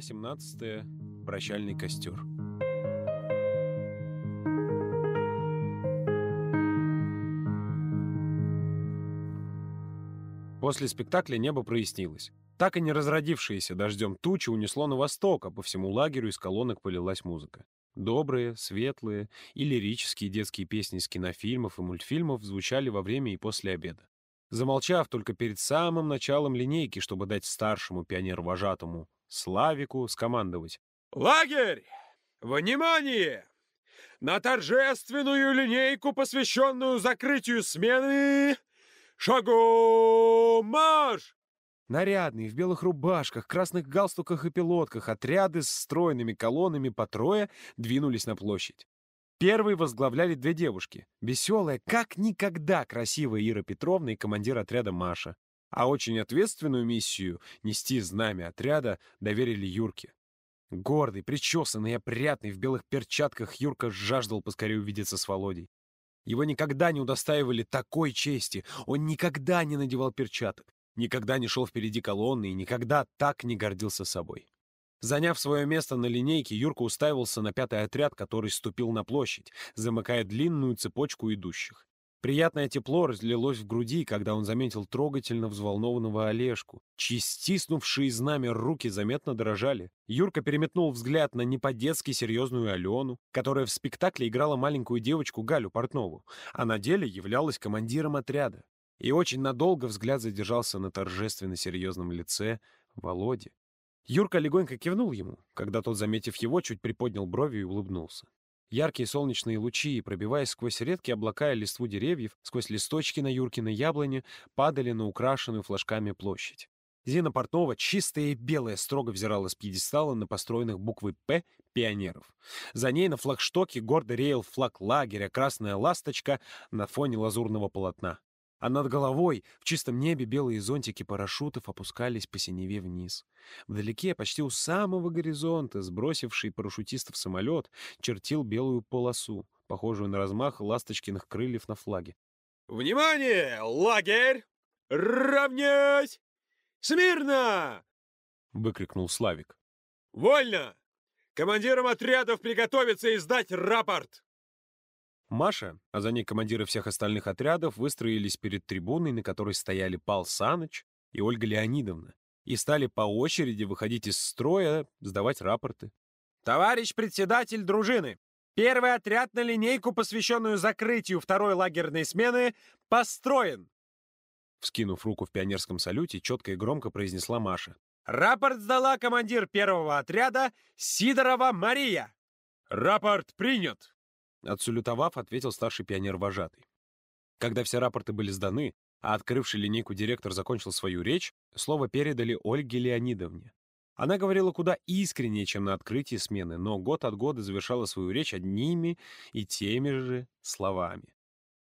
Глава 17. Прощальный костер. После спектакля небо прояснилось. Так и не разродившееся дождем тучи унесло на восток, а по всему лагерю из колонок полилась музыка. Добрые, светлые и лирические детские песни из кинофильмов и мультфильмов звучали во время и после обеда. Замолчав только перед самым началом линейки, чтобы дать старшему пионеру-вожатому Славику скомандовать. «Лагерь! Внимание! На торжественную линейку, посвященную закрытию смены, шагом марш!» Нарядные, в белых рубашках, красных галстуках и пилотках, отряды с стройными колоннами по трое двинулись на площадь. Первой возглавляли две девушки. Веселая, как никогда красивая Ира Петровна и командир отряда Маша. А очень ответственную миссию — нести знамя отряда — доверили Юрке. Гордый, причесанный и опрятный, в белых перчатках Юрка жаждал поскорее увидеться с Володей. Его никогда не удостаивали такой чести, он никогда не надевал перчаток, никогда не шел впереди колонны и никогда так не гордился собой. Заняв свое место на линейке, Юрка уставился на пятый отряд, который ступил на площадь, замыкая длинную цепочку идущих. Приятное тепло разлилось в груди, когда он заметил трогательно взволнованного Олежку, чьи стиснувшие знамя руки заметно дрожали. Юрка переметнул взгляд на не по-детски серьезную Алену, которая в спектакле играла маленькую девочку Галю Портнову, а на деле являлась командиром отряда. И очень надолго взгляд задержался на торжественно серьезном лице Володи. Юрка легонько кивнул ему, когда тот, заметив его, чуть приподнял брови и улыбнулся. Яркие солнечные лучи, пробиваясь сквозь редкие облака и листву деревьев, сквозь листочки на Юркиной яблоне, падали на украшенную флажками площадь. Зина Портнова, чистая и белая, строго взирала с пьедестала на построенных буквы «П» пионеров. За ней на флагштоке гордо реял флаг лагеря «Красная ласточка» на фоне лазурного полотна а над головой в чистом небе белые зонтики парашютов опускались по синеве вниз. Вдалеке, почти у самого горизонта, сбросивший парашютистов самолет, чертил белую полосу, похожую на размах ласточкиных крыльев на флаге. «Внимание! Лагерь! Равнять! Смирно!» — выкрикнул Славик. «Вольно! Командирам отрядов приготовиться и сдать рапорт!» Маша, а за ней командиры всех остальных отрядов, выстроились перед трибуной, на которой стояли Пал Саныч и Ольга Леонидовна, и стали по очереди выходить из строя, сдавать рапорты. «Товарищ председатель дружины, первый отряд на линейку, посвященную закрытию второй лагерной смены, построен!» Вскинув руку в пионерском салюте, четко и громко произнесла Маша. «Рапорт сдала командир первого отряда Сидорова Мария!» «Рапорт принят!» Отсулютовав, ответил старший пионер-вожатый. Когда все рапорты были сданы, а открывший линейку директор закончил свою речь, слово передали Ольге Леонидовне. Она говорила куда искреннее, чем на открытии смены, но год от года завершала свою речь одними и теми же словами.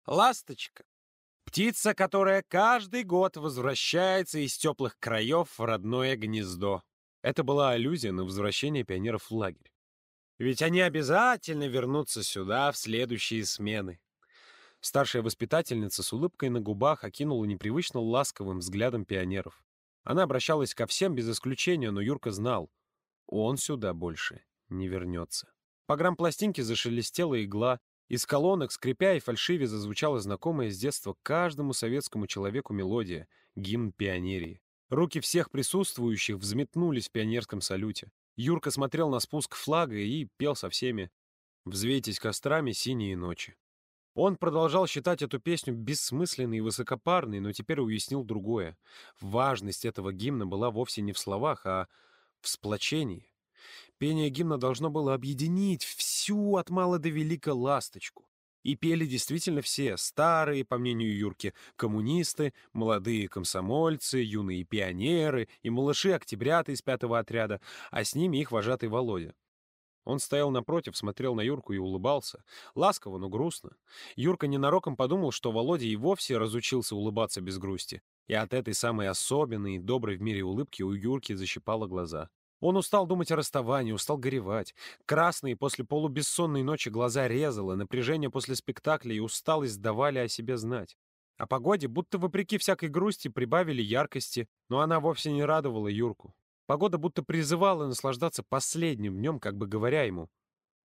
«Ласточка! Птица, которая каждый год возвращается из теплых краев в родное гнездо». Это была аллюзия на возвращение пионеров в лагерь. Ведь они обязательно вернутся сюда в следующие смены. Старшая воспитательница с улыбкой на губах окинула непривычно ласковым взглядом пионеров. Она обращалась ко всем без исключения, но Юрка знал, он сюда больше не вернется. По грампластинке зашелестела игла, из колонок, скрипя и фальшиве, зазвучала знакомая с детства каждому советскому человеку мелодия — гимн пионерии. Руки всех присутствующих взметнулись в пионерском салюте. Юрка смотрел на спуск флага и пел со всеми «Взвейтесь кострами синие ночи». Он продолжал считать эту песню бессмысленной и высокопарной, но теперь уяснил другое. Важность этого гимна была вовсе не в словах, а в сплочении. Пение гимна должно было объединить всю от мала до велика ласточку. И пели действительно все, старые, по мнению Юрки, коммунисты, молодые комсомольцы, юные пионеры и малыши-октябрята из пятого отряда, а с ними их вожатый Володя. Он стоял напротив, смотрел на Юрку и улыбался. Ласково, но грустно. Юрка ненароком подумал, что Володя и вовсе разучился улыбаться без грусти. И от этой самой особенной и доброй в мире улыбки у Юрки защипало глаза. Он устал думать о расставании, устал горевать. Красные после полубессонной ночи глаза резало, напряжение после спектакля и усталость давали о себе знать. О погоде, будто вопреки всякой грусти, прибавили яркости, но она вовсе не радовала Юрку. Погода будто призывала наслаждаться последним днем, как бы говоря ему,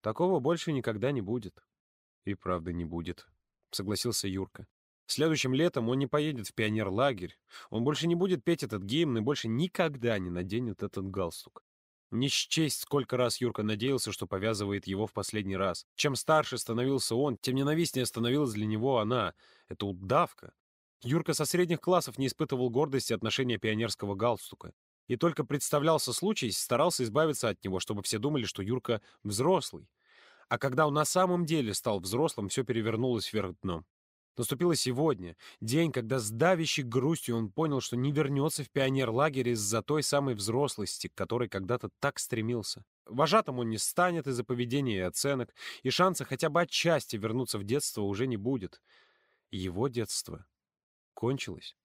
«Такого больше никогда не будет». «И правда не будет», — согласился Юрка. Следующим летом он не поедет в пионерлагерь, он больше не будет петь этот гимн и больше никогда не наденет этот галстук. Не счесть, сколько раз Юрка надеялся, что повязывает его в последний раз. Чем старше становился он, тем ненавистнее становилась для него она. Это удавка. Юрка со средних классов не испытывал гордости отношения пионерского галстука. И только представлялся случай, старался избавиться от него, чтобы все думали, что Юрка взрослый. А когда он на самом деле стал взрослым, все перевернулось вверх дном. Наступило сегодня, день, когда с давящей грустью он понял, что не вернется в пионерлагерь из-за той самой взрослости, к которой когда-то так стремился. Вожатым он не станет из-за поведения и оценок, и шанса хотя бы отчасти вернуться в детство уже не будет. Его детство кончилось.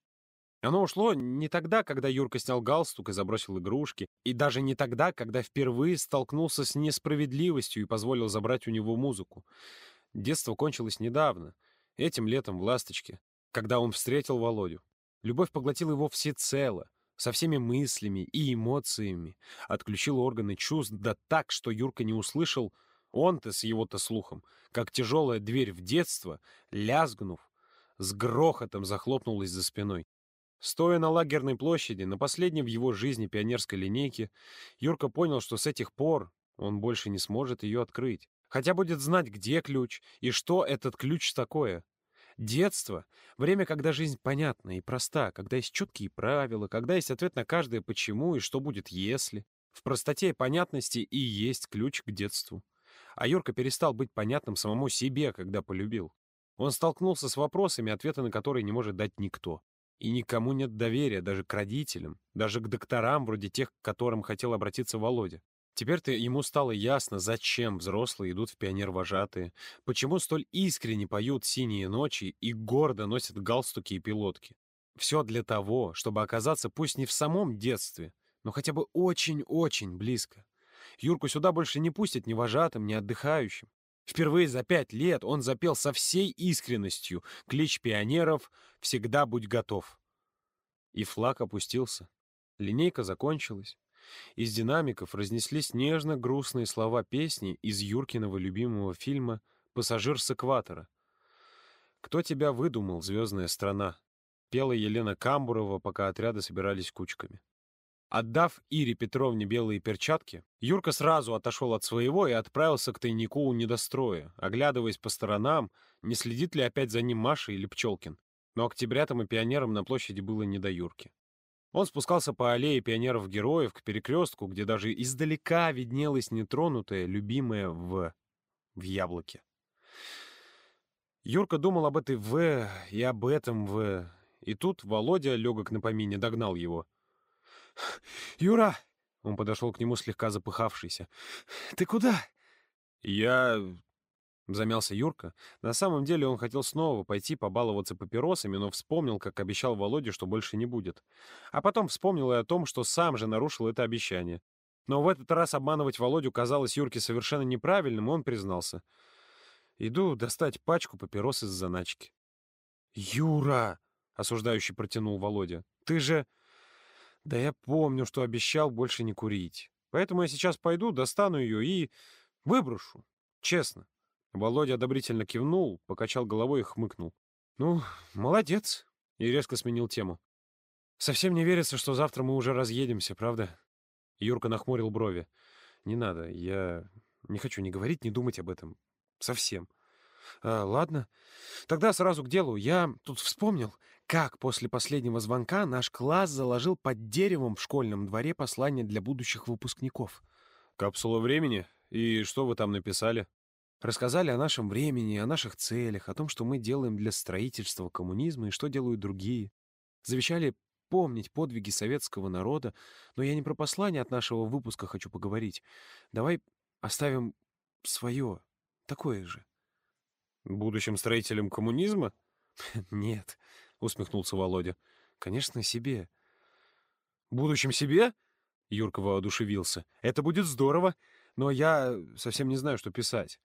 Оно ушло не тогда, когда Юрка снял галстук и забросил игрушки, и даже не тогда, когда впервые столкнулся с несправедливостью и позволил забрать у него музыку. Детство кончилось недавно — Этим летом в «Ласточке», когда он встретил Володю. Любовь поглотила его всецело, со всеми мыслями и эмоциями, отключила органы чувств, да так, что Юрка не услышал, он-то с его-то слухом, как тяжелая дверь в детство, лязгнув, с грохотом захлопнулась за спиной. Стоя на лагерной площади, на последней в его жизни пионерской линейке, Юрка понял, что с этих пор он больше не сможет ее открыть. Хотя будет знать, где ключ и что этот ключ такое. Детство — время, когда жизнь понятна и проста, когда есть четкие правила, когда есть ответ на каждое «почему» и «что будет, если». В простоте и понятности и есть ключ к детству. А Юрка перестал быть понятным самому себе, когда полюбил. Он столкнулся с вопросами, ответы на которые не может дать никто. И никому нет доверия, даже к родителям, даже к докторам, вроде тех, к которым хотел обратиться Володя. Теперь-то ему стало ясно, зачем взрослые идут в пионер-вожатые, почему столь искренне поют «Синие ночи» и гордо носят галстуки и пилотки. Все для того, чтобы оказаться пусть не в самом детстве, но хотя бы очень-очень близко. Юрку сюда больше не пустят ни вожатым, ни отдыхающим. Впервые за пять лет он запел со всей искренностью клич пионеров «Всегда будь готов». И флаг опустился. Линейка закончилась. Из динамиков разнеслись нежно-грустные слова песни из Юркиного любимого фильма «Пассажир с экватора». «Кто тебя выдумал, звездная страна?» — пела Елена Камбурова, пока отряды собирались кучками. Отдав Ире Петровне белые перчатки, Юрка сразу отошел от своего и отправился к тайнику у недостроя, оглядываясь по сторонам, не следит ли опять за ним Маша или Пчелкин. Но октябрятам и пионерам на площади было не до Юрки. Он спускался по аллее пионеров-героев к перекрестку, где даже издалека виднелась нетронутая, любимая В в яблоке. Юрка думал об этой В и об этом В. И тут Володя, легок на помине, догнал его. «Юра!» — он подошел к нему слегка запыхавшийся. «Ты куда?» «Я...» Замялся Юрка. На самом деле он хотел снова пойти побаловаться папиросами, но вспомнил, как обещал Володе, что больше не будет. А потом вспомнил и о том, что сам же нарушил это обещание. Но в этот раз обманывать Володю казалось Юрке совершенно неправильным, и он признался. «Иду достать пачку папирос из заначки». «Юра!» — осуждающий протянул Володя. «Ты же...» «Да я помню, что обещал больше не курить. Поэтому я сейчас пойду, достану ее и... выброшу. Честно». Володя одобрительно кивнул, покачал головой и хмыкнул. «Ну, молодец!» И резко сменил тему. «Совсем не верится, что завтра мы уже разъедемся, правда?» Юрка нахмурил брови. «Не надо, я не хочу ни говорить, ни думать об этом. Совсем. А, ладно, тогда сразу к делу. Я тут вспомнил, как после последнего звонка наш класс заложил под деревом в школьном дворе послание для будущих выпускников. «Капсула времени? И что вы там написали?» Рассказали о нашем времени, о наших целях, о том, что мы делаем для строительства коммунизма и что делают другие. Завещали помнить подвиги советского народа, но я не про послание от нашего выпуска хочу поговорить. Давай оставим свое, такое же. Будущим строителем коммунизма? Нет, усмехнулся Володя. Конечно, себе. Будущим себе? Юрка воодушевился. Это будет здорово, но я совсем не знаю, что писать.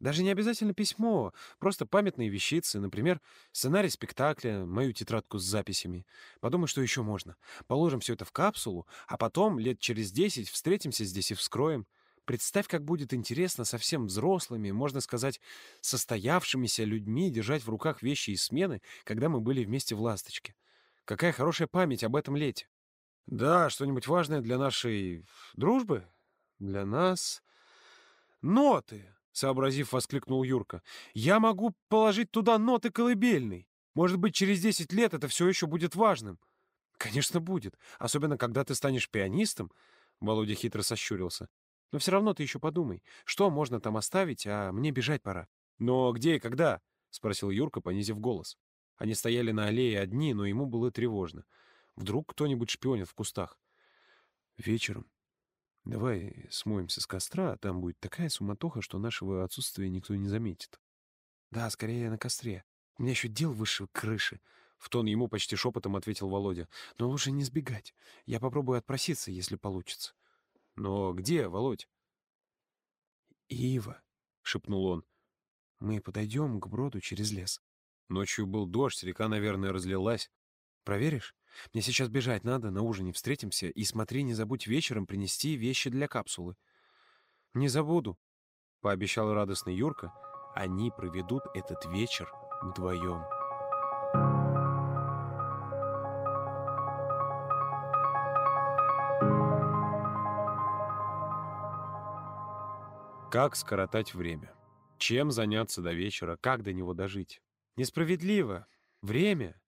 Даже не обязательно письмо, просто памятные вещицы, например, сценарий спектакля, мою тетрадку с записями. Подумай, что еще можно. Положим все это в капсулу, а потом, лет через десять, встретимся здесь и вскроем. Представь, как будет интересно совсем взрослыми, можно сказать, состоявшимися людьми держать в руках вещи из смены, когда мы были вместе в «Ласточке». Какая хорошая память об этом лете. Да, что-нибудь важное для нашей дружбы? Для нас... Ноты! Сообразив, воскликнул Юрка. «Я могу положить туда ноты колыбельной. Может быть, через десять лет это все еще будет важным». «Конечно, будет. Особенно, когда ты станешь пианистом», — Володя хитро сощурился. «Но все равно ты еще подумай, что можно там оставить, а мне бежать пора». «Но где и когда?» — спросил Юрка, понизив голос. Они стояли на аллее одни, но ему было тревожно. Вдруг кто-нибудь шпионит в кустах. «Вечером», Давай смоемся с костра, а там будет такая суматоха, что нашего отсутствия никто не заметит. Да, скорее на костре. У меня еще дел выше крыши. В тон ему почти шепотом ответил Володя. Но лучше не сбегать. Я попробую отпроситься, если получится. Но где, Володь? Ива, шепнул он. Мы подойдем к броду через лес. Ночью был дождь, река, наверное, разлилась. Проверишь? Мне сейчас бежать надо, на ужине встретимся, и смотри, не забудь вечером принести вещи для капсулы. Не забуду, — пообещал радостный Юрка. Они проведут этот вечер вдвоем. Как скоротать время? Чем заняться до вечера? Как до него дожить? Несправедливо. Время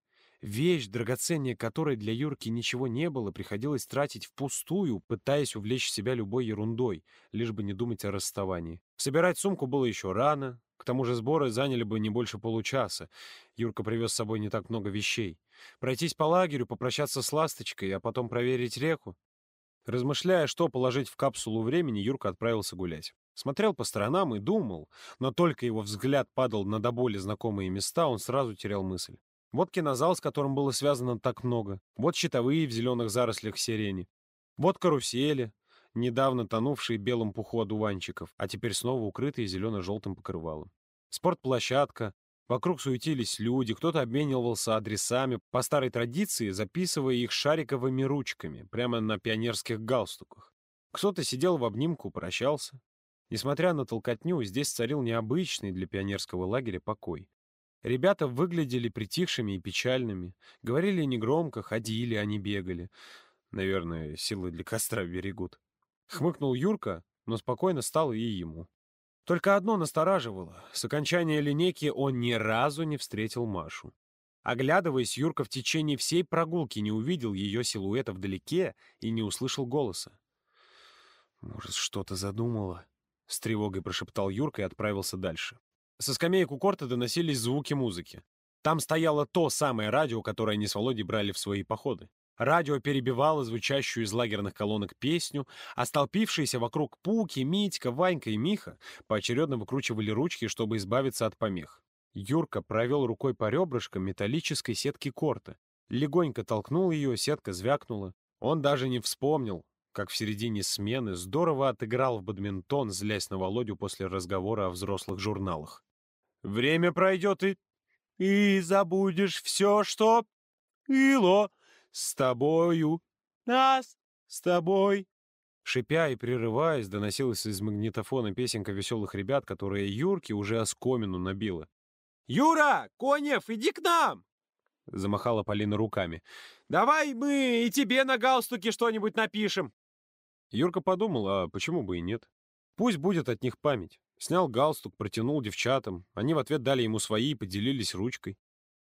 Вещь, драгоценнее которой для Юрки ничего не было, приходилось тратить впустую, пытаясь увлечь себя любой ерундой, лишь бы не думать о расставании. Собирать сумку было еще рано, к тому же сборы заняли бы не больше получаса. Юрка привез с собой не так много вещей. Пройтись по лагерю, попрощаться с ласточкой, а потом проверить реку. Размышляя, что положить в капсулу времени, Юрка отправился гулять. Смотрел по сторонам и думал, но только его взгляд падал на до боли знакомые места, он сразу терял мысль. Вот кинозал, с которым было связано так много. Вот щитовые в зеленых зарослях сирени. Вот карусели, недавно тонувшие белым пуху одуванчиков, а теперь снова укрытые зелено-желтым покрывалом. Спортплощадка. Вокруг суетились люди, кто-то обменивался адресами, по старой традиции записывая их шариковыми ручками, прямо на пионерских галстуках. Кто-то сидел в обнимку, прощался. Несмотря на толкотню, здесь царил необычный для пионерского лагеря покой. Ребята выглядели притихшими и печальными. Говорили негромко, ходили, а не бегали. Наверное, силы для костра берегут. Хмыкнул Юрка, но спокойно стало и ему. Только одно настораживало. С окончания линейки он ни разу не встретил Машу. Оглядываясь, Юрка в течение всей прогулки не увидел ее силуэта вдалеке и не услышал голоса. «Может, что-то задумала?» — с тревогой прошептал Юрка и отправился дальше. Со скамеек у корта доносились звуки музыки. Там стояло то самое радио, которое они с Володей брали в свои походы. Радио перебивало звучащую из лагерных колонок песню, а столпившиеся вокруг Пуки, Митька, Ванька и Миха поочередно выкручивали ручки, чтобы избавиться от помех. Юрка провел рукой по ребрышкам металлической сетки корта. Легонько толкнул ее, сетка звякнула. Он даже не вспомнил, как в середине смены здорово отыграл в бадминтон, злясь на Володю после разговора о взрослых журналах. Время пройдет, и... И забудешь все, что... Ило с тобою, нас с тобой. Шипя и прерываясь, доносилась из магнитофона песенка веселых ребят, которая Юрке уже оскомину набила. «Юра! Конев, иди к нам!» — замахала Полина руками. «Давай мы и тебе на галстуке что-нибудь напишем!» Юрка подумал, а почему бы и нет? Пусть будет от них память. Снял галстук, протянул девчатам. Они в ответ дали ему свои и поделились ручкой.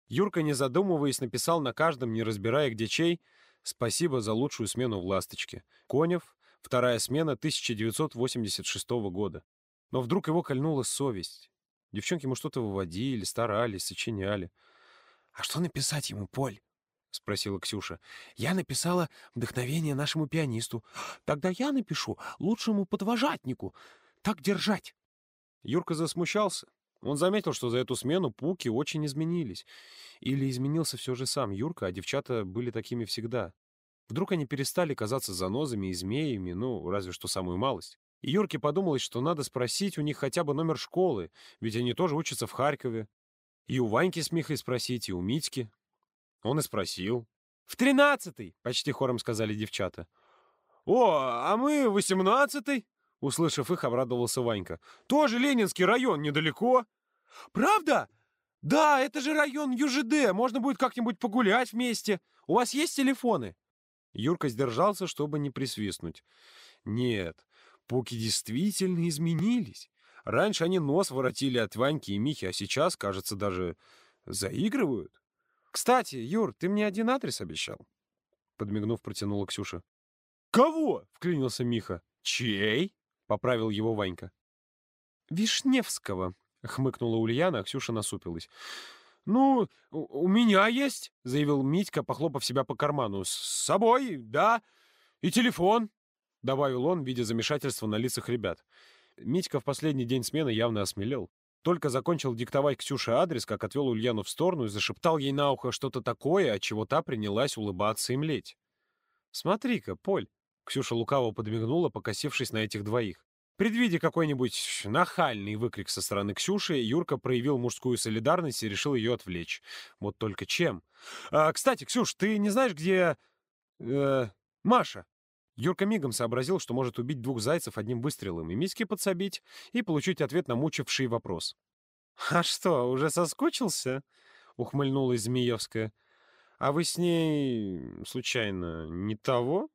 Юрка, не задумываясь, написал на каждом, не разбирая где чей, «Спасибо за лучшую смену в «Ласточке». Конев, вторая смена 1986 года. Но вдруг его кольнула совесть. Девчонки ему что-то выводили, старались, сочиняли. «А что написать ему, Поль?» — спросила Ксюша. «Я написала вдохновение нашему пианисту. Тогда я напишу лучшему подвожатнику. Так держать!» Юрка засмущался. Он заметил, что за эту смену пуки очень изменились. Или изменился все же сам Юрка, а девчата были такими всегда. Вдруг они перестали казаться занозами и змеями, ну, разве что самую малость. И Юрке подумалось, что надо спросить у них хотя бы номер школы, ведь они тоже учатся в Харькове. И у Ваньки с Михой спросить, и у Митьки. Он и спросил. «В тринадцатый!» — почти хором сказали девчата. «О, а мы восемнадцатый!» — услышав их, обрадовался Ванька. «Тоже Ленинский район, недалеко!» «Правда? Да, это же район ЮЖД, можно будет как-нибудь погулять вместе. У вас есть телефоны?» Юрка сдержался, чтобы не присвистнуть. «Нет, пуки действительно изменились. Раньше они нос воротили от Ваньки и Михи, а сейчас, кажется, даже заигрывают. «Кстати, Юр, ты мне один адрес обещал?» Подмигнув, протянула Ксюша. «Кого?» — вклинился Миха. «Чей?» — поправил его Ванька. «Вишневского», — хмыкнула Ульяна, а Ксюша насупилась. «Ну, у меня есть», — заявил Митька, похлопав себя по карману. «С собой, да. И телефон», — добавил он, видя замешательство на лицах ребят. Митька в последний день смены явно осмелел. Только закончил диктовать Ксюше адрес, как отвел Ульяну в сторону и зашептал ей на ухо что-то такое, от чего та принялась улыбаться и млеть. «Смотри-ка, Поль!» — Ксюша лукаво подмигнула, покосившись на этих двоих. Предвидя какой-нибудь нахальный выкрик со стороны Ксюши, Юрка проявил мужскую солидарность и решил ее отвлечь. Вот только чем? А, «Кстати, Ксюш, ты не знаешь, где... Э, Маша?» Юрка мигом сообразил, что может убить двух зайцев одним выстрелом, и миски подсобить, и получить ответ на мучивший вопрос. «А что, уже соскучился?» — ухмыльнулась Змеевская. «А вы с ней, случайно, не того?»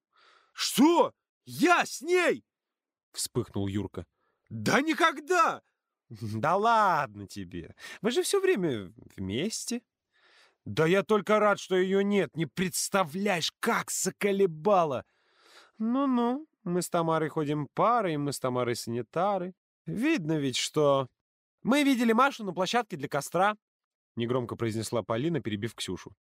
«Что? Я с ней?» — вспыхнул Юрка. «Да никогда!» «Да ладно тебе! Вы же все время вместе!» «Да я только рад, что ее нет! Не представляешь, как заколебало!» «Ну-ну, мы с Тамарой ходим парой, мы с Тамарой санитары. Видно ведь, что...» «Мы видели Машу на площадке для костра», — негромко произнесла Полина, перебив Ксюшу.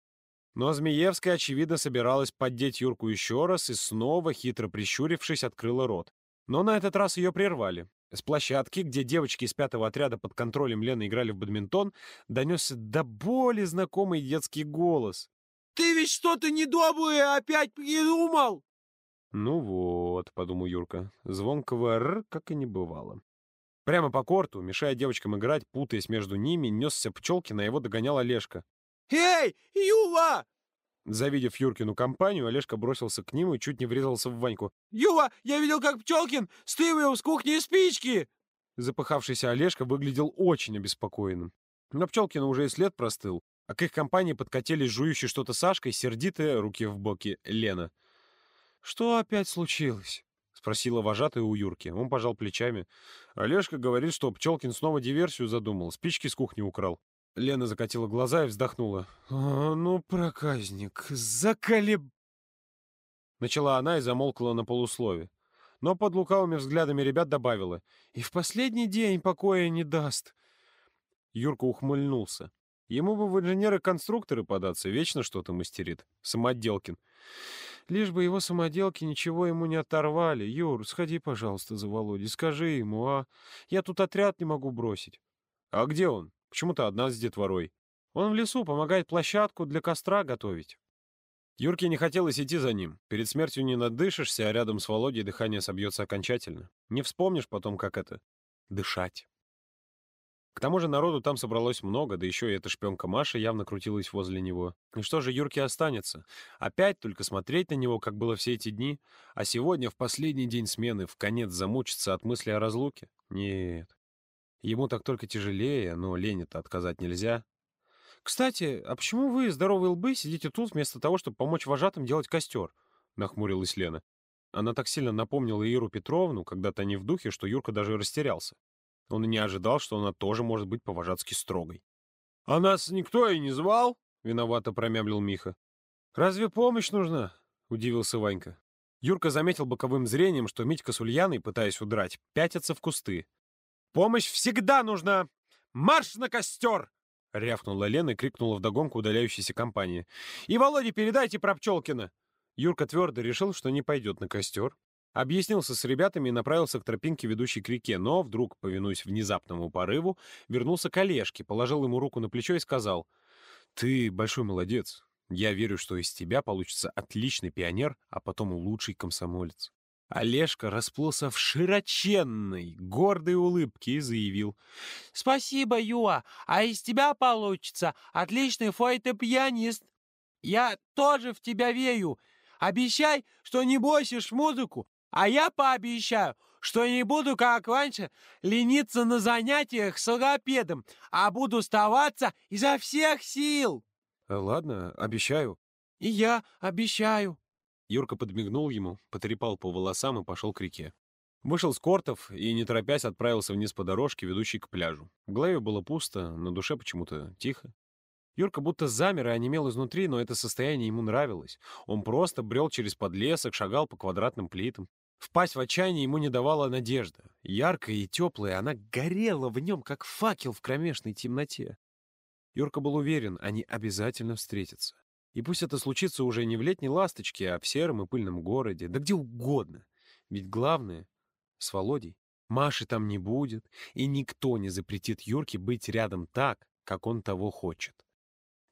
Но Змеевская, очевидно, собиралась поддеть Юрку еще раз и снова, хитро прищурившись, открыла рот. Но на этот раз ее прервали. С площадки, где девочки из пятого отряда под контролем Лены играли в бадминтон, донесся до боли знакомый детский голос. «Ты ведь что-то недоброе опять придумал!» «Ну вот», — подумал Юрка, — звонкого «р» как и не бывало. Прямо по корту, мешая девочкам играть, путаясь между ними, несся Пчелкин, а его догонял Олежка. «Эй, Юва!» Завидев Юркину компанию, Олежка бросился к ним и чуть не врезался в Ваньку. «Юва, я видел, как Пчелкин стырил с кухни спички!» Запыхавшийся Олежка выглядел очень обеспокоенным. Но Пчелкина уже и след простыл, а к их компании подкатились жующий что-то Сашка и сердитая, руки в боки, Лена — «Что опять случилось?» — спросила вожатая у Юрки. Он пожал плечами. Олежка говорит, что Пчелкин снова диверсию задумал, спички с кухни украл. Лена закатила глаза и вздохнула. «О, ну, проказник, заколеб...» Начала она и замолкла на полуслове. Но под лукавыми взглядами ребят добавила. «И в последний день покоя не даст». Юрка ухмыльнулся. Ему бы в инженеры-конструкторы податься, вечно что-то мастерит. Самоделкин. Лишь бы его самоделки ничего ему не оторвали. Юр, сходи, пожалуйста, за Володей, скажи ему, а? Я тут отряд не могу бросить. А где он? Почему то одна с детворой? Он в лесу помогает площадку для костра готовить. Юрке не хотелось идти за ним. Перед смертью не надышишься, а рядом с Володей дыхание собьется окончательно. Не вспомнишь потом, как это — дышать. К тому же народу там собралось много, да еще и эта шпионка Маша явно крутилась возле него. И что же Юрке останется? Опять только смотреть на него, как было все эти дни? А сегодня, в последний день смены, в конец замучиться от мысли о разлуке? Нет. Ему так только тяжелее, но Лене-то отказать нельзя. «Кстати, а почему вы, здоровые лбы, сидите тут вместо того, чтобы помочь вожатым делать костер?» — нахмурилась Лена. Она так сильно напомнила Иру Петровну, когда-то не в духе, что Юрка даже растерялся. Он и не ожидал, что она тоже может быть по-вожатски строгой. «А нас никто и не звал?» — виновато промямлил Миха. «Разве помощь нужна?» — удивился Ванька. Юрка заметил боковым зрением, что Митька с Ульяной, пытаясь удрать, пятятся в кусты. «Помощь всегда нужна! Марш на костер!» — рявкнула Лена и крикнула вдогонку удаляющейся компании. «И Володе передайте про Пчелкина!» Юрка твердо решил, что не пойдет на костер, Объяснился с ребятами и направился к тропинке, ведущей к реке, но вдруг, повинуясь внезапному порыву, вернулся к Олежке, положил ему руку на плечо и сказал, «Ты большой молодец. Я верю, что из тебя получится отличный пионер, а потом лучший комсомолец». Олежка расплылся в широченной, гордой улыбке и заявил. «Спасибо, Юа, а из тебя получится отличный фойте-пианист. Я тоже в тебя верю. Обещай, что не бросишь музыку, а я пообещаю, что не буду, как раньше, лениться на занятиях с логопедом, а буду стараться изо всех сил. Ладно, обещаю. И я обещаю. Юрка подмигнул ему, потрепал по волосам и пошел к реке. Вышел с кортов и, не торопясь, отправился вниз по дорожке, ведущей к пляжу. В голове было пусто, на душе почему-то тихо. Юрка будто замер и онемел изнутри, но это состояние ему нравилось. Он просто брел через подлесок, шагал по квадратным плитам. Впасть в отчаяние ему не давала надежда. Яркая и теплая, она горела в нем, как факел в кромешной темноте. Юрка был уверен, они обязательно встретятся. И пусть это случится уже не в летней ласточке, а в сером и пыльном городе, да где угодно. Ведь главное — с Володей. Маши там не будет, и никто не запретит Юрке быть рядом так, как он того хочет.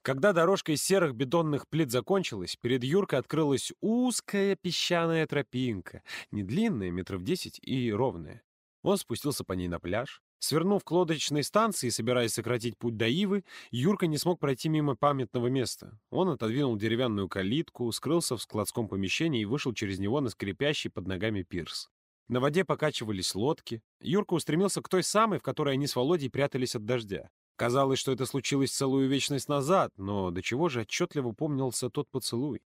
Когда дорожка из серых бетонных плит закончилась, перед Юркой открылась узкая песчаная тропинка, не длинная, метров десять, и ровная. Он спустился по ней на пляж. Свернув к лодочной станции, собираясь сократить путь до Ивы, Юрка не смог пройти мимо памятного места. Он отодвинул деревянную калитку, скрылся в складском помещении и вышел через него на скрипящий под ногами пирс. На воде покачивались лодки. Юрка устремился к той самой, в которой они с Володей прятались от дождя. Казалось, что это случилось целую вечность назад, но до чего же отчетливо помнился тот поцелуй.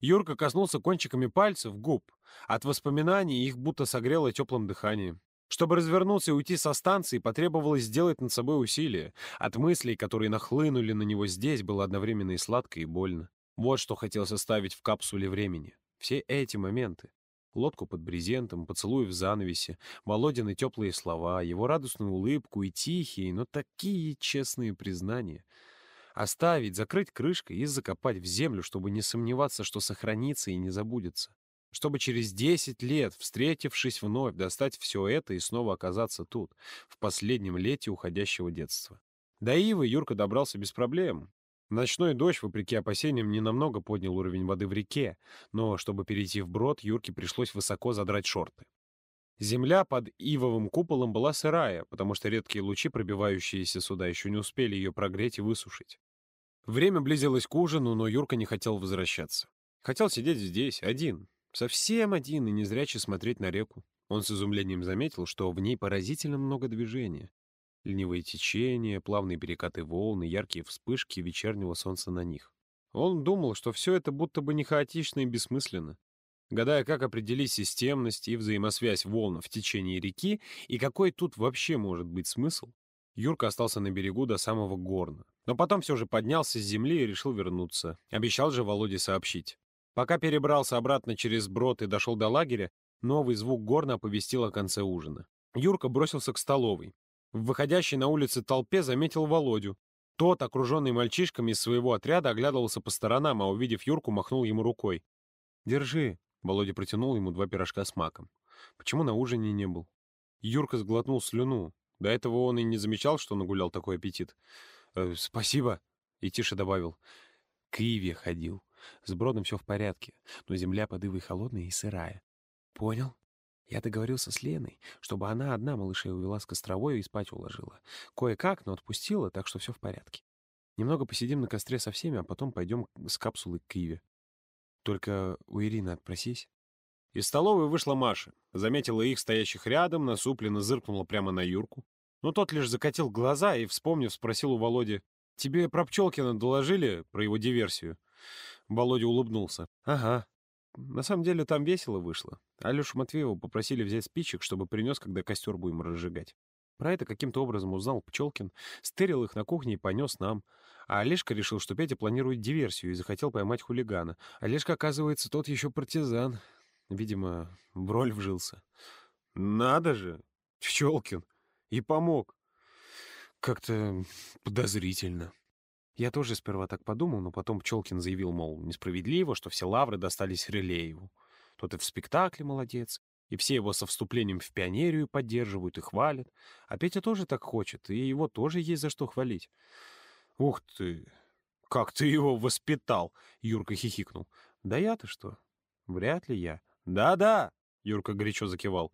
Юрка коснулся кончиками пальцев губ. От воспоминаний их будто согрело теплым дыханием. Чтобы развернуться и уйти со станции, потребовалось сделать над собой усилие. От мыслей, которые нахлынули на него здесь, было одновременно и сладко, и больно. Вот что хотел составить в капсуле времени. Все эти моменты лодку под брезентом, поцелуй в занавесе, Володины теплые слова, его радостную улыбку и тихие, но такие честные признания. Оставить, закрыть крышкой и закопать в землю, чтобы не сомневаться, что сохранится и не забудется. Чтобы через десять лет, встретившись вновь, достать все это и снова оказаться тут, в последнем лете уходящего детства. До Ивы Юрка добрался без проблем. Ночной дождь, вопреки опасениям, ненамного поднял уровень воды в реке, но чтобы перейти вброд, Юрке пришлось высоко задрать шорты. Земля под ивовым куполом была сырая, потому что редкие лучи, пробивающиеся сюда, еще не успели ее прогреть и высушить. Время близилось к ужину, но Юрка не хотел возвращаться. Хотел сидеть здесь, один, совсем один и незряче смотреть на реку. Он с изумлением заметил, что в ней поразительно много движения. Ленивые течения, плавные перекаты волн и яркие вспышки вечернего солнца на них. Он думал, что все это будто бы не хаотично и бессмысленно. Гадая, как определить системность и взаимосвязь волн в течение реки и какой тут вообще может быть смысл, Юрка остался на берегу до самого горна. Но потом все же поднялся с земли и решил вернуться. Обещал же Володе сообщить. Пока перебрался обратно через брод и дошел до лагеря, новый звук горна оповестил о конце ужина. Юрка бросился к столовой. В выходящей на улице толпе заметил Володю. Тот, окруженный мальчишками из своего отряда, оглядывался по сторонам, а увидев Юрку, махнул ему рукой. «Держи», — Володя протянул ему два пирожка с маком. «Почему на ужине не был?» Юрка сглотнул слюну. До этого он и не замечал, что нагулял такой аппетит. «Э, «Спасибо», — и тише добавил. «К Иве ходил. С бродом все в порядке, но земля под Ивой холодная и сырая». «Понял?» Я договорился с Леной, чтобы она одна малышей увела с костровой и спать уложила. Кое-как, но отпустила, так что все в порядке. Немного посидим на костре со всеми, а потом пойдем с капсулой к Иве. Только у Ирины отпросись. Из столовой вышла Маша. Заметила их, стоящих рядом, насупленно зыркнула прямо на Юрку. Но тот лишь закатил глаза и, вспомнив, спросил у Володи, «Тебе про Пчелкина доложили, про его диверсию?» Володя улыбнулся. «Ага, на самом деле там весело вышло. Алешу Матвееву попросили взять спичек, чтобы принес, когда костер будем разжигать. Про это каким-то образом узнал Пчелкин, стерил их на кухне и понес нам. А Олежка решил, что Петя планирует диверсию и захотел поймать хулигана. Олежка, оказывается, тот еще партизан. Видимо, в роль вжился. Надо же! Пчелкин! И помог. Как-то подозрительно. Я тоже сперва так подумал, но потом Пчелкин заявил, мол, несправедливо, что все лавры достались Релееву. Тот и в спектакле молодец, и все его со вступлением в пионерию поддерживают и хвалят. А Петя тоже так хочет, и его тоже есть за что хвалить. «Ух ты! Как ты его воспитал!» — Юрка хихикнул. «Да я-то что? Вряд ли я. Да-да, Юрка горячо закивал.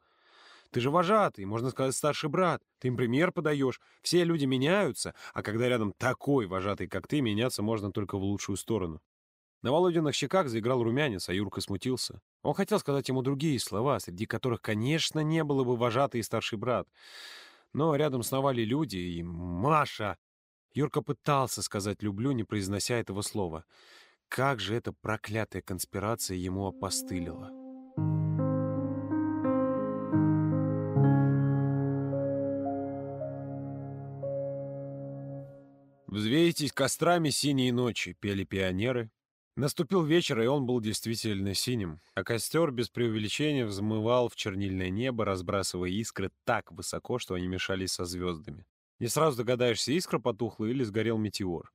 Ты же вожатый, можно сказать, старший брат. Ты им пример подаешь. Все люди меняются, а когда рядом такой вожатый, как ты, меняться можно только в лучшую сторону. На Володиных щеках заиграл румянец, а Юрка смутился. Он хотел сказать ему другие слова, среди которых, конечно, не было бы вожатый и старший брат. Но рядом сновали люди, и Маша... Юрка пытался сказать «люблю», не произнося этого слова. Как же эта проклятая конспирация ему опостылила. «Взвейтесь кострами синие ночи», — пели пионеры. Наступил вечер, и он был действительно синим, а костер без преувеличения взмывал в чернильное небо, разбрасывая искры так высоко, что они мешались со звездами. Не сразу догадаешься, искра потухла или сгорел метеор.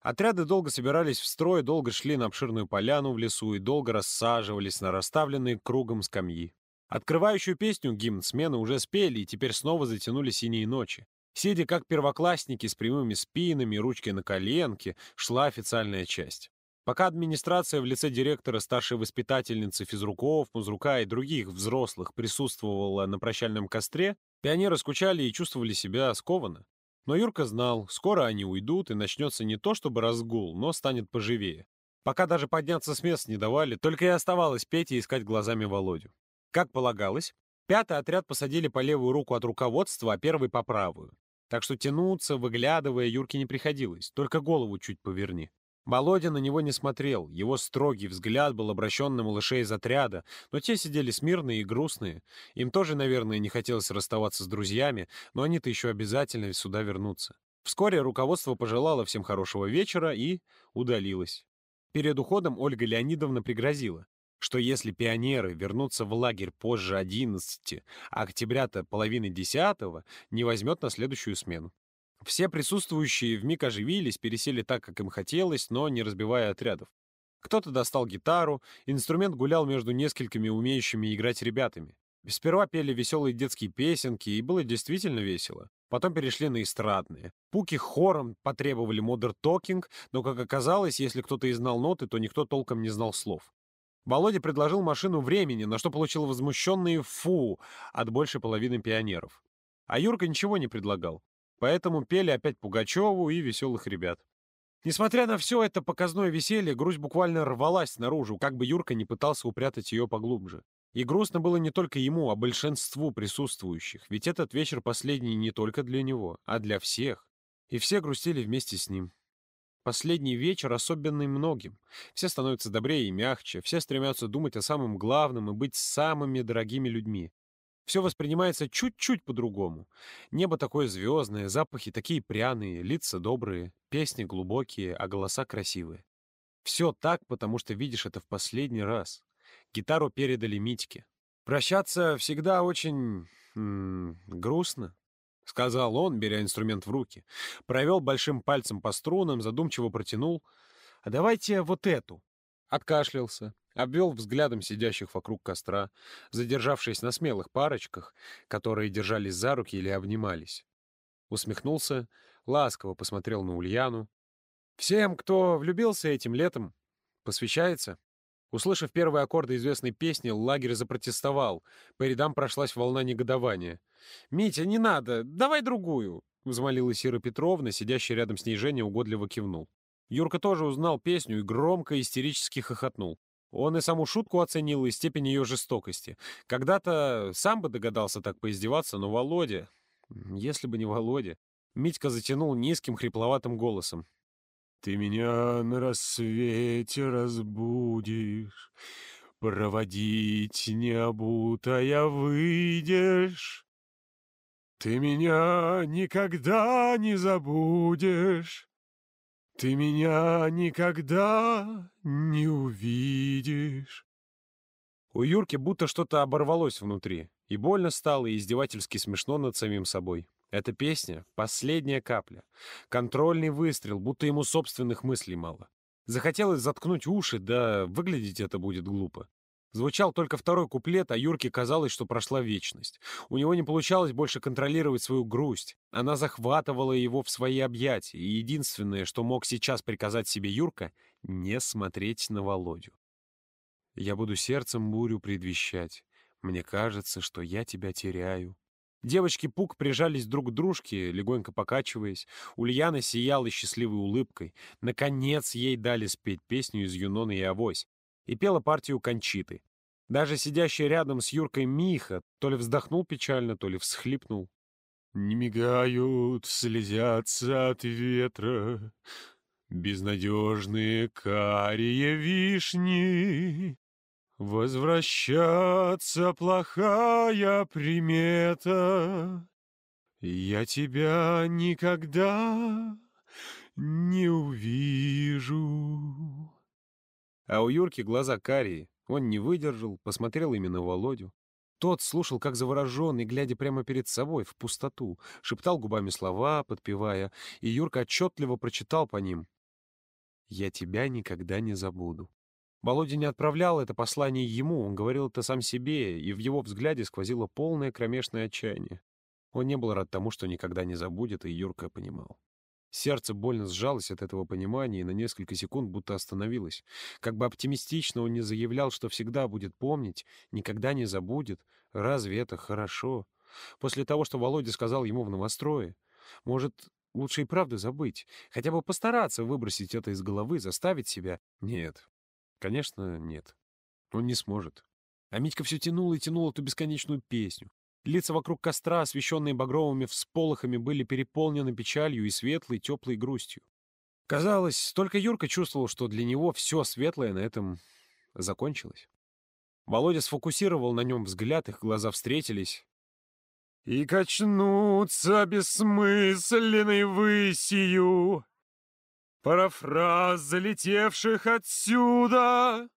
Отряды долго собирались в строй, долго шли на обширную поляну в лесу и долго рассаживались на расставленные кругом скамьи. Открывающую песню гимн смены уже спели и теперь снова затянули синие ночи. Сидя как первоклассники с прямыми спинами, ручки на коленке, шла официальная часть. Пока администрация в лице директора, старшей воспитательницы физруков, музрука и других взрослых присутствовала на прощальном костре, пионеры скучали и чувствовали себя скованно. Но Юрка знал, скоро они уйдут, и начнется не то чтобы разгул, но станет поживее. Пока даже подняться с мест не давали, только и оставалось петь и искать глазами Володю. Как полагалось, пятый отряд посадили по левую руку от руководства, а первый по правую. Так что тянуться, выглядывая, Юрке не приходилось, только голову чуть поверни. Володя на него не смотрел, его строгий взгляд был обращен на малышей из отряда, но те сидели смирные и грустные. Им тоже, наверное, не хотелось расставаться с друзьями, но они-то еще обязательно сюда вернутся. Вскоре руководство пожелало всем хорошего вечера и удалилось. Перед уходом Ольга Леонидовна пригрозила, что если пионеры вернутся в лагерь позже 11, а октября-то половины 10 не возьмет на следующую смену. Все присутствующие вмиг оживились, пересели так, как им хотелось, но не разбивая отрядов. Кто-то достал гитару, инструмент гулял между несколькими умеющими играть ребятами. Сперва пели веселые детские песенки, и было действительно весело. Потом перешли на эстрадные. Пуки хором потребовали модер токинг, но, как оказалось, если кто-то и знал ноты, то никто толком не знал слов. Володя предложил машину времени, на что получил возмущенные «фу» от большей половины пионеров. А Юрка ничего не предлагал. Поэтому пели опять Пугачеву и веселых ребят. Несмотря на все это показное веселье, грусть буквально рвалась наружу, как бы Юрка не пытался упрятать ее поглубже. И грустно было не только ему, а большинству присутствующих, ведь этот вечер последний не только для него, а для всех. И все грустили вместе с ним. Последний вечер особенный многим. Все становятся добрее и мягче, все стремятся думать о самом главном и быть самыми дорогими людьми. Все воспринимается чуть-чуть по-другому. Небо такое звездное, запахи такие пряные, лица добрые, песни глубокие, а голоса красивые. Все так, потому что видишь это в последний раз. Гитару передали Митьке. Прощаться всегда очень... М -м, грустно. — сказал он, беря инструмент в руки. Провел большим пальцем по струнам, задумчиво протянул. «А давайте вот эту». Откашлялся, обвел взглядом сидящих вокруг костра, задержавшись на смелых парочках, которые держались за руки или обнимались. Усмехнулся, ласково посмотрел на Ульяну. «Всем, кто влюбился этим летом, посвящается?» Услышав первые аккорды известной песни, лагерь запротестовал. По рядам прошлась волна негодования. «Митя, не надо! Давай другую!» — взмолилась Ира Петровна, сидящая рядом с ней Женя угодливо кивнул. Юрка тоже узнал песню и громко истерически хохотнул. Он и саму шутку оценил, и степень ее жестокости. Когда-то сам бы догадался так поиздеваться, но Володя... Если бы не Володя... Митька затянул низким хрипловатым голосом. Ты меня на рассвете разбудишь, Проводить не обутая выйдешь. Ты меня никогда не забудешь, Ты меня никогда не увидишь. У Юрки будто что-то оборвалось внутри, и больно стало, и издевательски смешно над самим собой. Эта песня — последняя капля. Контрольный выстрел, будто ему собственных мыслей мало. Захотелось заткнуть уши, да выглядеть это будет глупо. Звучал только второй куплет, а Юрке казалось, что прошла вечность. У него не получалось больше контролировать свою грусть. Она захватывала его в свои объятия, и единственное, что мог сейчас приказать себе Юрка — не смотреть на Володю. «Я буду сердцем бурю предвещать, Мне кажется, что я тебя теряю. Девочки Пук прижались друг к дружке, легонько покачиваясь. Ульяна сияла счастливой улыбкой. Наконец ей дали спеть песню из «Юнона и Авось» и пела партию Кончиты. Даже сидящий рядом с Юркой Миха то ли вздохнул печально, то ли всхлипнул. «Не мигают, слезятся от ветра безнадежные карие вишни, Возвращаться плохая примета. Я тебя никогда не увижу. А у Юрки глаза карие. Он не выдержал, посмотрел именно Володю. Тот слушал, как завороженный, глядя прямо перед собой, в пустоту, шептал губами слова, подпевая, и Юрка отчетливо прочитал по ним. «Я тебя никогда не забуду». Володя не отправлял это послание ему, он говорил это сам себе, и в его взгляде сквозило полное кромешное отчаяние. Он не был рад тому, что никогда не забудет, и Юрка понимал. Сердце больно сжалось от этого понимания и на несколько секунд будто остановилось. Как бы оптимистично он не заявлял, что всегда будет помнить, никогда не забудет. Разве это хорошо? После того, что Володя сказал ему в новострое. Может, лучше и правда забыть? Хотя бы постараться выбросить это из головы, заставить себя? Нет, Конечно, нет. Он не сможет. А Митька все тянул и тянул эту бесконечную песню. Лица вокруг костра, освещенные багровыми всполохами, были переполнены печалью и светлой, теплой грустью. Казалось, только Юрка чувствовал, что для него все светлое на этом закончилось. Володя сфокусировал на нем взгляд, их глаза встретились. «И качнуться бессмысленной высию, Парафраз залетевших отсюда!»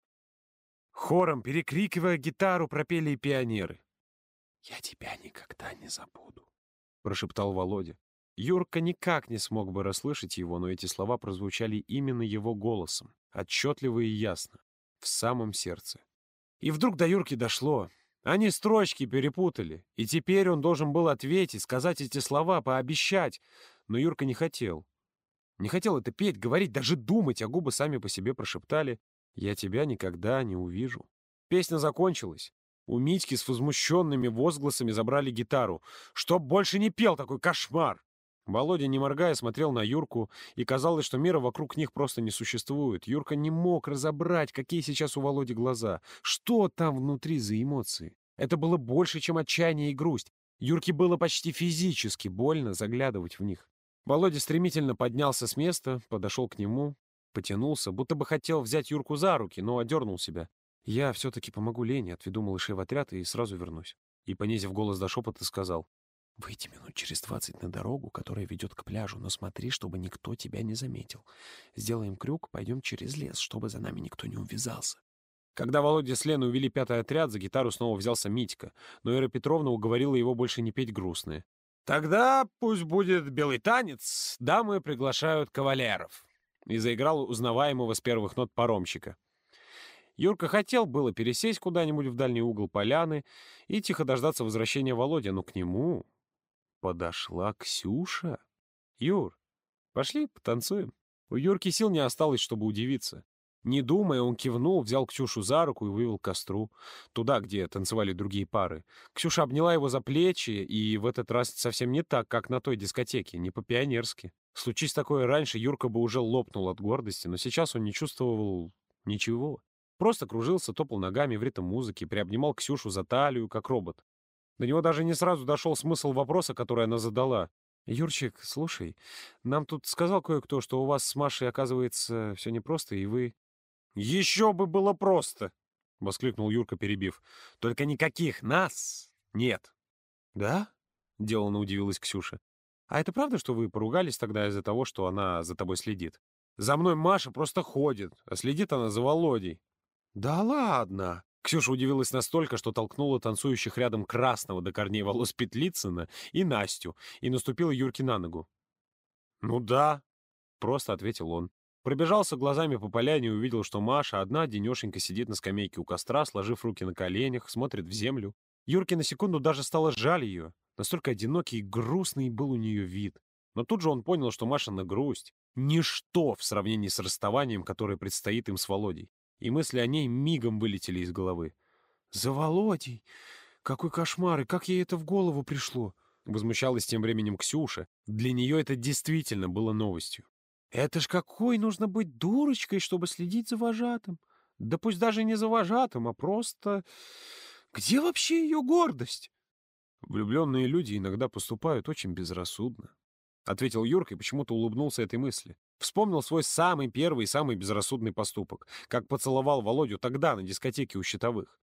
Хором, перекрикивая гитару, пропели и пионеры. «Я тебя никогда не забуду», — прошептал Володя. Юрка никак не смог бы расслышать его, но эти слова прозвучали именно его голосом, отчетливо и ясно, в самом сердце. И вдруг до Юрки дошло. Они строчки перепутали, и теперь он должен был ответить, сказать эти слова, пообещать. Но Юрка не хотел. Не хотел это петь, говорить, даже думать, а губы сами по себе прошептали «Я тебя никогда не увижу». Песня закончилась. У Митьки с возмущенными возгласами забрали гитару. «Чтоб больше не пел такой кошмар!» Володя, не моргая, смотрел на Юрку, и казалось, что мира вокруг них просто не существует. Юрка не мог разобрать, какие сейчас у Володи глаза. Что там внутри за эмоции? Это было больше, чем отчаяние и грусть. Юрке было почти физически больно заглядывать в них. Володя стремительно поднялся с места, подошел к нему, потянулся, будто бы хотел взять Юрку за руки, но одернул себя. «Я все-таки помогу Лене, отведу малышей в отряд и сразу вернусь». И, понизив голос до шепота, сказал. «Выйди минут через двадцать на дорогу, которая ведет к пляжу, но смотри, чтобы никто тебя не заметил. Сделаем крюк, пойдем через лес, чтобы за нами никто не увязался». Когда Володя с Леной увели пятый отряд, за гитару снова взялся Митька, но Ира Петровна уговорила его больше не петь грустные. «Тогда пусть будет белый танец, дамы приглашают кавалеров», и заиграл узнаваемого с первых нот паромщика. Юрка хотел было пересесть куда-нибудь в дальний угол поляны и тихо дождаться возвращения Володя, но к нему подошла Ксюша. «Юр, пошли потанцуем». У Юрки сил не осталось, чтобы удивиться. Не думая, он кивнул, взял Ксюшу за руку и вывел к костру, туда, где танцевали другие пары. Ксюша обняла его за плечи, и в этот раз совсем не так, как на той дискотеке, не по-пионерски. Случись такое раньше, Юрка бы уже лопнул от гордости, но сейчас он не чувствовал ничего. Просто кружился, топал ногами в ритм музыки, приобнимал Ксюшу за талию, как робот. До него даже не сразу дошел смысл вопроса, который она задала. «Юрчик, слушай, нам тут сказал кое-кто, что у вас с Машей, оказывается, все непросто, и вы...» «Еще бы было просто!» — воскликнул Юрка, перебив. «Только никаких нас нет». «Да?» — деланно удивилась Ксюша. «А это правда, что вы поругались тогда из-за того, что она за тобой следит? За мной Маша просто ходит, а следит она за Володей». «Да ладно!» Ксюша удивилась настолько, что толкнула танцующих рядом красного до корней волос Петлицына и Настю и наступила Юрке на ногу. «Ну да», — просто ответил он. Пробежался глазами по поляне и увидел, что Маша одна денешенька сидит на скамейке у костра, сложив руки на коленях, смотрит в землю. Юрке на секунду даже стало жаль ее. Настолько одинокий и грустный был у нее вид. Но тут же он понял, что Маша на грусть — ничто в сравнении с расставанием, которое предстоит им с Володей. И мысли о ней мигом вылетели из головы. «За Володей! какой кошмар, и как ей это в голову пришло? Возмущалась тем временем Ксюша. Для нее это действительно было новостью. Это ж какой нужно быть дурочкой, чтобы следить за вожатым? Да пусть даже не за вожатым, а просто... Где вообще ее гордость? Влюбленные люди иногда поступают очень безрассудно. Ответил Юрка и почему-то улыбнулся этой мысли. Вспомнил свой самый первый и самый безрассудный поступок, как поцеловал Володю тогда на дискотеке у Щитовых.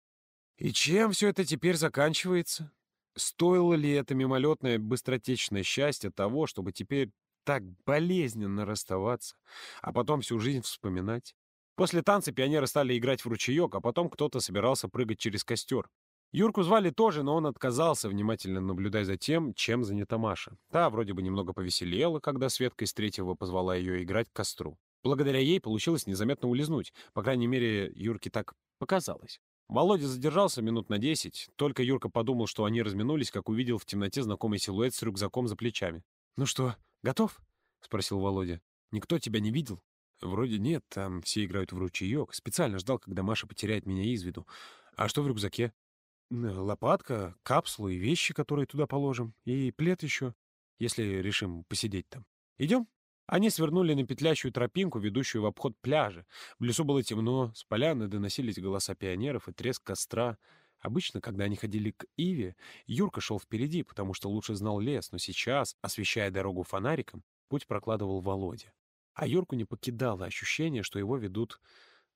И чем все это теперь заканчивается? Стоило ли это мимолетное быстротечное счастье того, чтобы теперь так болезненно расставаться, а потом всю жизнь вспоминать? После танца пионеры стали играть в ручеек, а потом кто-то собирался прыгать через костер. Юрку звали тоже, но он отказался, внимательно наблюдая за тем, чем занята Маша. Та вроде бы немного повеселела, когда Светка из третьего позвала ее играть к костру. Благодаря ей получилось незаметно улизнуть. По крайней мере, Юрке так показалось. Володя задержался минут на десять. Только Юрка подумал, что они разминулись, как увидел в темноте знакомый силуэт с рюкзаком за плечами. «Ну что, готов?» — спросил Володя. «Никто тебя не видел?» «Вроде нет, там все играют в ручеек. Специально ждал, когда Маша потеряет меня из виду. А что в рюкзаке?» Лопатка, капсулу и вещи, которые туда положим, и плед еще, если решим посидеть там. Идем? Они свернули на петлящую тропинку, ведущую в обход пляжа. В лесу было темно, с поляны доносились голоса пионеров и треск костра. Обычно, когда они ходили к Иве, Юрка шел впереди, потому что лучше знал лес, но сейчас, освещая дорогу фонариком, путь прокладывал Володя. А Юрку не покидало ощущение, что его ведут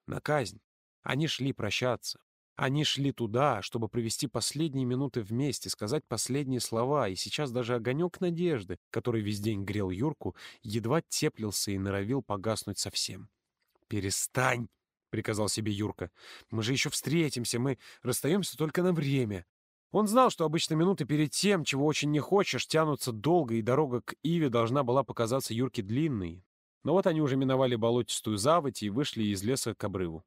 на казнь. Они шли прощаться, они шли туда, чтобы провести последние минуты вместе, сказать последние слова, и сейчас даже огонек надежды, который весь день грел Юрку, едва теплился и норовил погаснуть совсем. «Перестань!» — приказал себе Юрка. «Мы же еще встретимся, мы расстаемся только на время». Он знал, что обычно минуты перед тем, чего очень не хочешь, тянутся долго, и дорога к Иве должна была показаться Юрке длинной. Но вот они уже миновали болотистую заводь и вышли из леса к обрыву.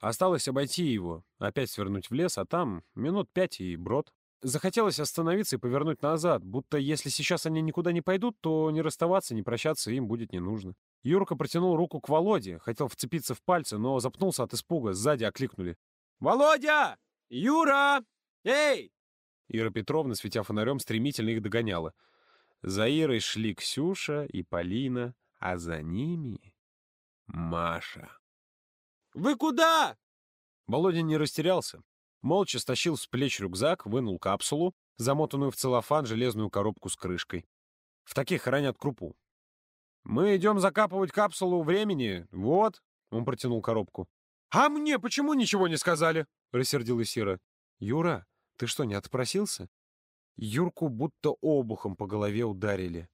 Осталось обойти его, опять свернуть в лес, а там минут пять и брод. Захотелось остановиться и повернуть назад, будто если сейчас они никуда не пойдут, то не расставаться, не прощаться им будет не нужно. Юрка протянул руку к Володе, хотел вцепиться в пальцы, но запнулся от испуга, сзади окликнули. «Володя! Юра! Эй!» Ира Петровна, светя фонарем, стремительно их догоняла. За Ирой шли Ксюша и Полина, а за ними — Маша. «Вы куда?» Володя не растерялся. Молча стащил с плеч рюкзак, вынул капсулу, замотанную в целлофан железную коробку с крышкой. В таких хранят крупу. «Мы идем закапывать капсулу времени. Вот», — он протянул коробку. «А мне почему ничего не сказали?» — рассердилась Ира. «Юра, ты что, не отпросился?» Юрку будто обухом по голове ударили.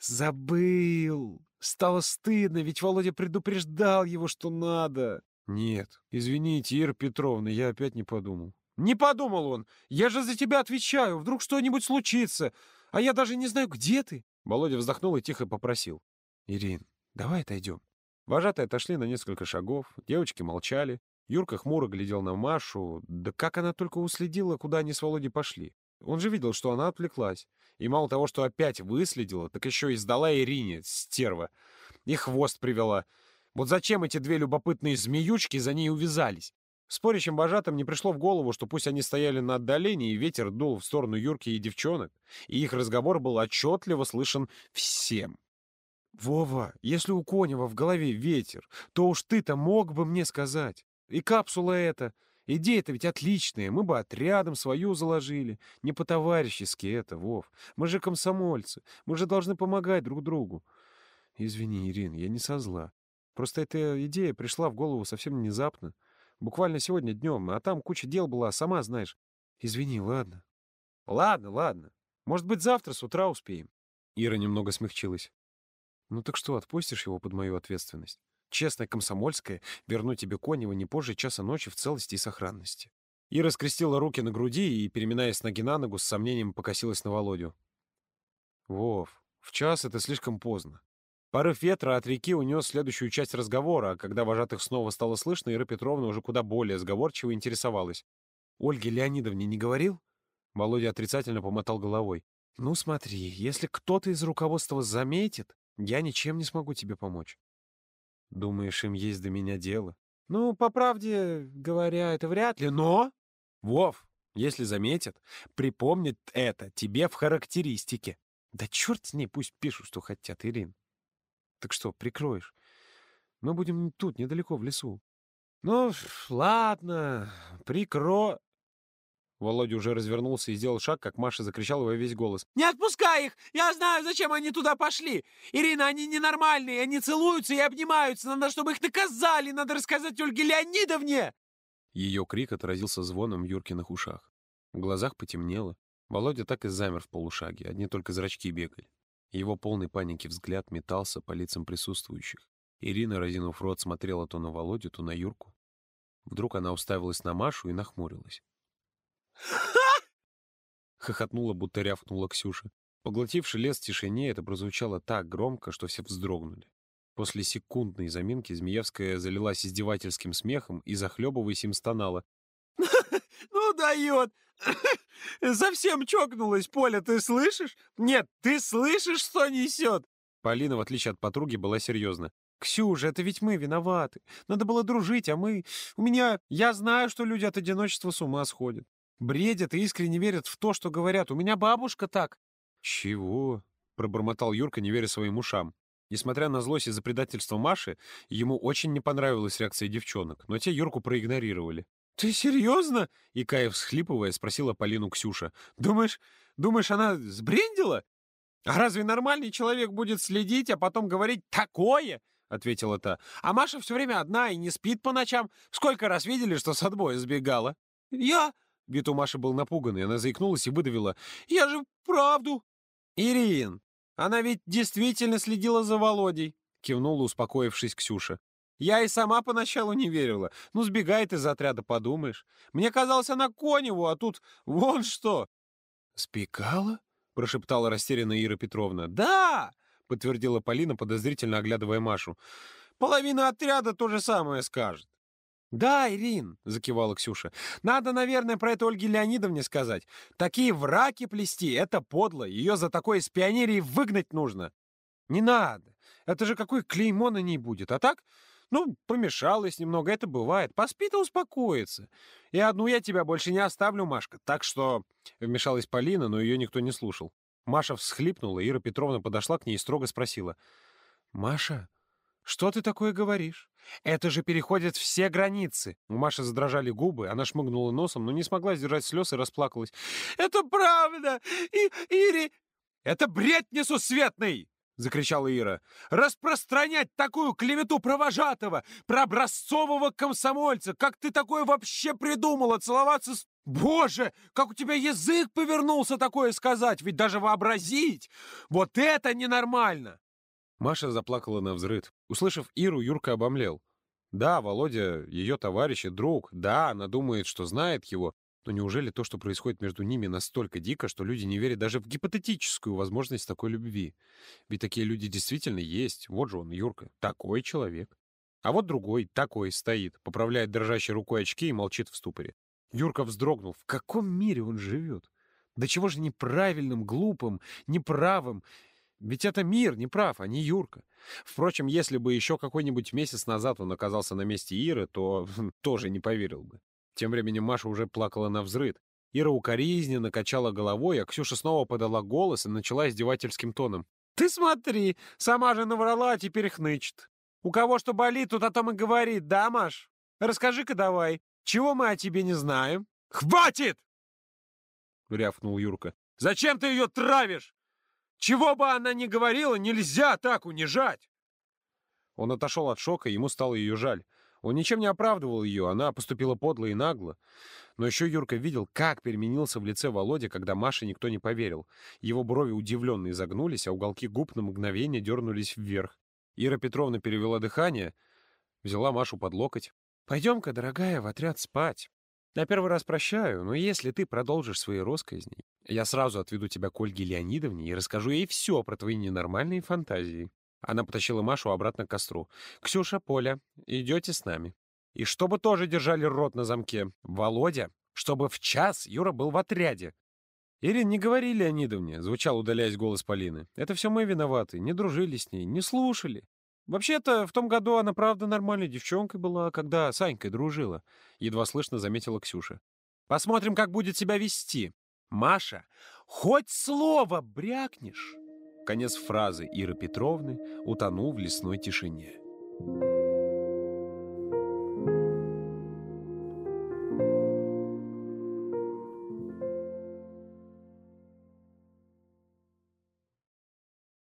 «Забыл!» Стало стыдно, ведь Володя предупреждал его, что надо. Нет, извините, Ира Петровна, я опять не подумал. Не подумал он. Я же за тебя отвечаю. Вдруг что-нибудь случится. А я даже не знаю, где ты. Володя вздохнул и тихо попросил. Ирин, давай отойдем. Вожатые отошли на несколько шагов. Девочки молчали. Юрка хмуро глядел на Машу. Да как она только уследила, куда они с Володей пошли. Он же видел, что она отвлеклась. И мало того, что опять выследила, так еще и сдала Ирине, стерва. И хвост привела. Вот зачем эти две любопытные змеючки за ней увязались? Спорящим божатым не пришло в голову, что пусть они стояли на отдалении, и ветер дул в сторону Юрки и девчонок, и их разговор был отчетливо слышен всем. «Вова, если у Конева в голове ветер, то уж ты-то мог бы мне сказать. И капсула эта, Идея-то ведь отличная, мы бы отрядом свою заложили. Не по-товарищески это, Вов. Мы же комсомольцы, мы же должны помогать друг другу. Извини, Ирин, я не со зла. Просто эта идея пришла в голову совсем внезапно. Буквально сегодня днем, а там куча дел была, сама знаешь. Извини, ладно. Ладно, ладно. Может быть, завтра с утра успеем. Ира немного смягчилась. Ну так что, отпустишь его под мою ответственность? Честная комсомольская, верну тебе Конева не позже часа ночи в целости и сохранности. Ира скрестила руки на груди и, переминаясь ноги на ногу, с сомнением покосилась на Володю. «Вов, в час это слишком поздно». Порыв ветра от реки унес следующую часть разговора, а когда вожатых снова стало слышно, Ира Петровна уже куда более сговорчиво интересовалась. «Ольге Леонидовне не говорил?» Володя отрицательно помотал головой. «Ну смотри, если кто-то из руководства заметит, я ничем не смогу тебе помочь. Думаешь, им есть до меня дело? Ну, по правде говоря, это вряд ли, но... Вов, Если заметят, припомнят это тебе в характеристике. Да черт с ней, пусть пишут, что хотят, Ирин. Так что, прикроешь? Мы будем тут, недалеко, в лесу. Ну, ладно, прикро... Володя уже развернулся и сделал шаг, как Маша закричала во весь голос. «Не отпускай их! Я знаю, зачем они туда пошли! Ирина, они ненормальные, они целуются и обнимаются! Надо, чтобы их наказали! Надо рассказать Ольге Леонидовне!» Ее крик отразился звоном в Юркиных ушах. В глазах потемнело. Володя так и замер в полушаге, одни только зрачки бегали. Его полный паники взгляд метался по лицам присутствующих. Ирина, разинув рот, смотрела то на Володю, то на Юрку. Вдруг она уставилась на Машу и нахмурилась. Хохотнула, будто рявкнула Ксюша. Поглотивший лес в тишине, это прозвучало так громко, что все вздрогнули. После секундной заминки Змеевская залилась издевательским смехом и, захлебываясь, им стонала. «Ну, дает! Совсем чокнулась, Поля, ты слышишь? Нет, ты слышишь, что несет?» Полина, в отличие от подруги, была серьезна. «Ксюша, это ведь мы виноваты. Надо было дружить, а мы... У меня... Я знаю, что люди от одиночества с ума сходят. Бредят и искренне верят в то, что говорят. У меня бабушка так». «Чего?» — пробормотал Юрка, не веря своим ушам. Несмотря на злость из-за предательства Маши, ему очень не понравилась реакция девчонок, но те Юрку проигнорировали. «Ты серьезно?» — Икая всхлипывая, спросила Полину Ксюша. «Думаешь, думаешь, она сбрендила? А разве нормальный человек будет следить, а потом говорить «такое»?» — ответила та. «А Маша все время одна и не спит по ночам. Сколько раз видели, что с отбоя сбегала?» «Я...» — вид у Маши был напуганный. Она заикнулась и выдавила. «Я же правду...» «Ирин, она ведь действительно следила за Володей», — кивнула, успокоившись Ксюша. «Я и сама поначалу не верила. Ну, сбегает из отряда, подумаешь. Мне казалось, она Коневу, а тут вон что!» «Спекала?» — прошептала растерянная Ира Петровна. «Да!» — подтвердила Полина, подозрительно оглядывая Машу. «Половина отряда то же самое скажет». «Да, Ирин», — закивала Ксюша. «Надо, наверное, про это Ольге Леонидовне сказать. Такие враки плести — это подло. Ее за такое из пионерии выгнать нужно». «Не надо. Это же какой клеймо на ней будет. А так, ну, помешалась немного, это бывает. Поспит и успокоится. И одну я тебя больше не оставлю, Машка. Так что...» Вмешалась Полина, но ее никто не слушал. Маша всхлипнула, Ира Петровна подошла к ней и строго спросила. «Маша, что ты такое говоришь? Это же переходит все границы!» У Маши задрожали губы, она шмыгнула носом, но не смогла сдержать слез и расплакалась. «Это правда! И, Ири...» «Это бред несусветный!» — закричала Ира. «Распространять такую клевету провожатого, про образцового комсомольца! Как ты такое вообще придумала? Целоваться с Боже, как у тебя язык повернулся такое сказать, ведь даже вообразить! Вот это ненормально!» Маша заплакала на взрыд. Услышав Иру, Юрка обомлел. Да, Володя — ее товарищ и друг. Да, она думает, что знает его. Но неужели то, что происходит между ними, настолько дико, что люди не верят даже в гипотетическую возможность такой любви? Ведь такие люди действительно есть. Вот же он, Юрка, такой человек. А вот другой, такой, стоит, поправляет дрожащей рукой очки и молчит в ступоре. Юрка вздрогнул. В каком мире он живет? Да чего же неправильным, глупым, неправым? Ведь это мир неправ, а не Юрка. Впрочем, если бы еще какой-нибудь месяц назад он оказался на месте Иры, то тоже не поверил бы. Тем временем Маша уже плакала на взрыд. Ира укоризненно качала головой, а Ксюша снова подала голос и начала издевательским тоном. «Ты смотри, сама же наврала, а теперь хнычет. У кого что болит, тут о том и говорит, да, Маш? Расскажи-ка давай, чего мы о тебе не знаем? Хватит! Рявкнул Юрка. Зачем ты ее травишь? Чего бы она ни говорила, нельзя так унижать! Он отошел от шока, ему стало ее жаль. Он ничем не оправдывал ее, она поступила подло и нагло. Но еще Юрка видел, как переменился в лице Володя, когда Маше никто не поверил. Его брови удивленно изогнулись, а уголки губ на мгновение дернулись вверх. Ира Петровна перевела дыхание, взяла Машу под локоть. Пойдем-ка, дорогая, в отряд спать. На первый раз прощаю, но если ты продолжишь свои росказни, я сразу отведу тебя к Ольге Леонидовне и расскажу ей все про твои ненормальные фантазии. Она потащила Машу обратно к костру. «Ксюша, Поля, идете с нами. И чтобы тоже держали рот на замке. Володя, чтобы в час Юра был в отряде. «Ирин, не говори Леонидовне», — звучал, удаляясь голос Полины. «Это все мы виноваты. Не дружили с ней, не слушали. Вообще-то, в том году она, правда, нормальной девчонкой была, когда с Анькой дружила. Едва слышно заметила Ксюша. Посмотрим, как будет себя вести. Маша, хоть слово брякнешь!» Конец фразы Иры Петровны утонул в лесной тишине. Thank you.